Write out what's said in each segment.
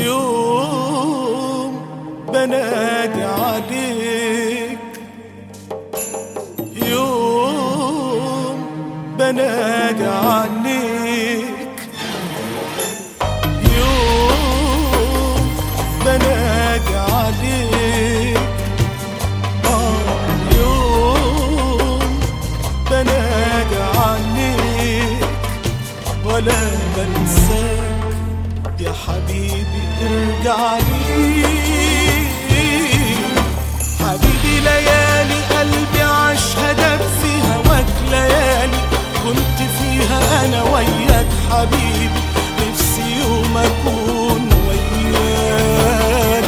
يوم بنادي عليك يوم بنادي عليك يا حبيبي ارجع لي حبيبي ليالي قلبي عاش هدف في هواك ليالي. كنت فيها أنا وياك حبيبي. نفسي يوم أكون وياك.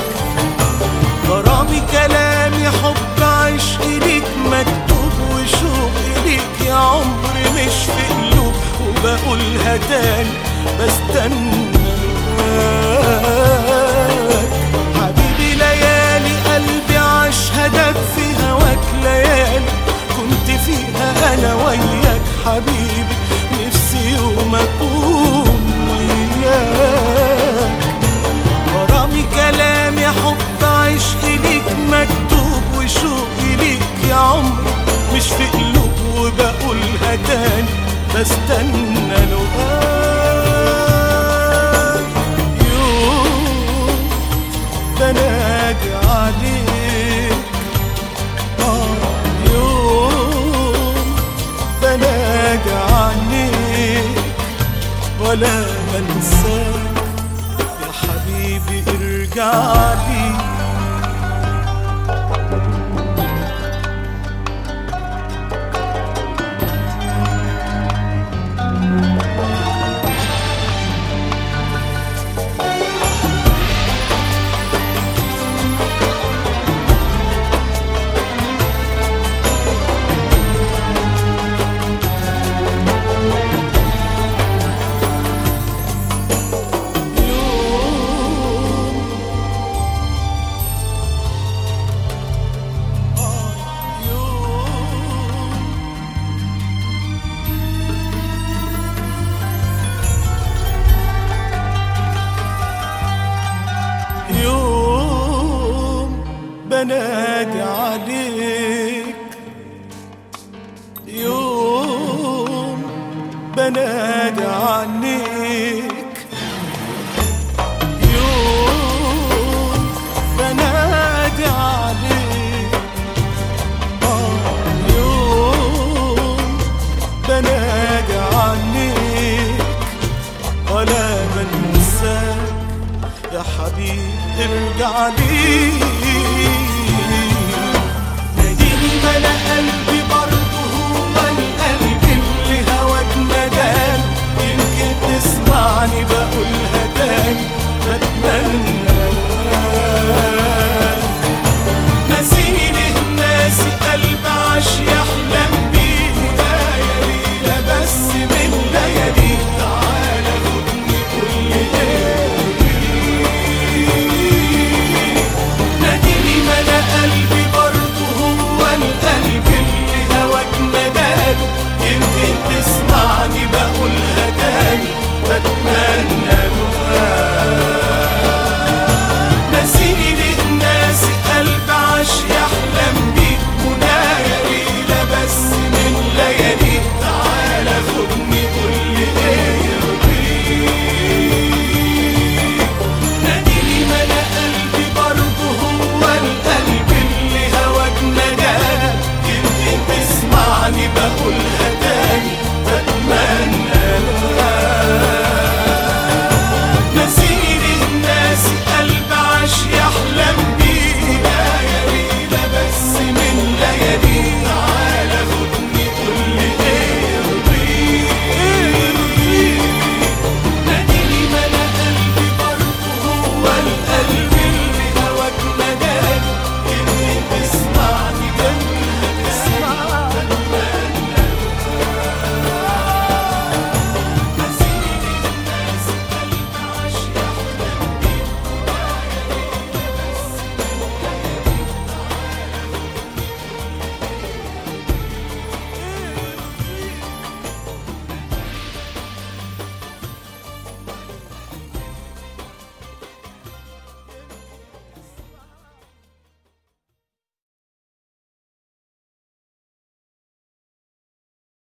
غرامي كلامي حب عشق ليك مكتوب وشوق ليك يا عمري مش في قلوب. وبقولها تاني بستنى ولا بنساك يا حبيبي ارجع لي. بنادي عليك. يوم بنادي عليك. يوم بنادي عليك. آه يوم بنادي عليك. ولا بنساك يا حبيبي ارجع لي. etme Hallelujah.